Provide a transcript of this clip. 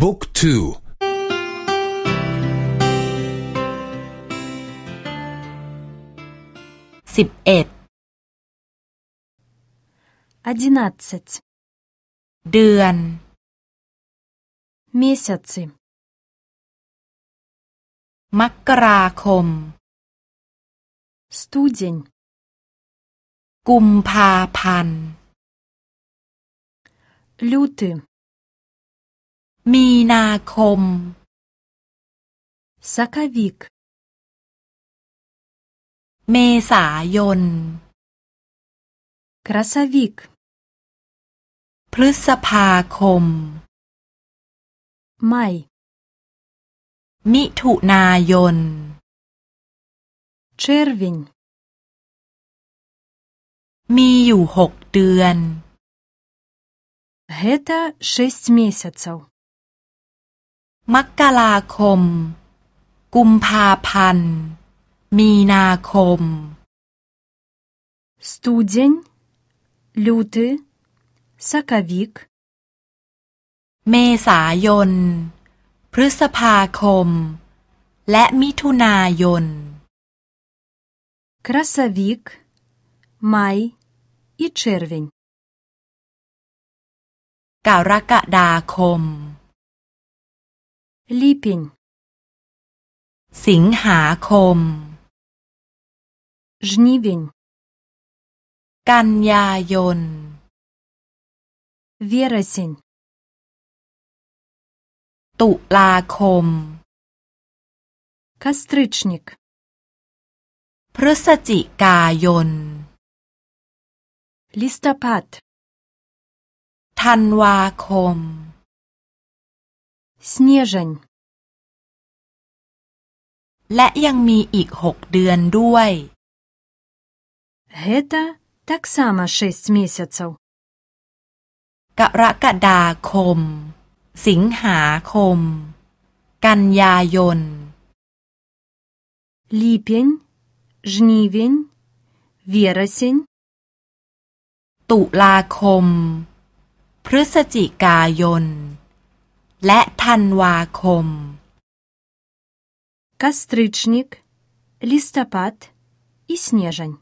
บุ๊กทูสิบเอ็ดอดินัตเดือนมิเซซิมกราคมสตูดินกุมภาพันธ์ลูต มีนาคม соковик เมษายน красовик พฤษภาคม май มิถุนายน червень มีอยู่หกเดือน это шесть месяцев มกราคม กุมภาพันธ์ มีนาคม студень лютый соковик เมษายน พฤษภาคม และมิถุนายน красовик май и червень กรกฎาคม липень สิงหาคม жнивень กันยายน вересень ตุลาคม костричник พฤศจิกายน листопад ธันวาคม снежень และยังมีอีกหกเดือนด้วย это таксама шесть месяцев กรกฎาคม สิงหาคม กันยายน липень жнивень вересень ตุลาคม พฤศจิกายน และธันวาคม костричник листопад и снежень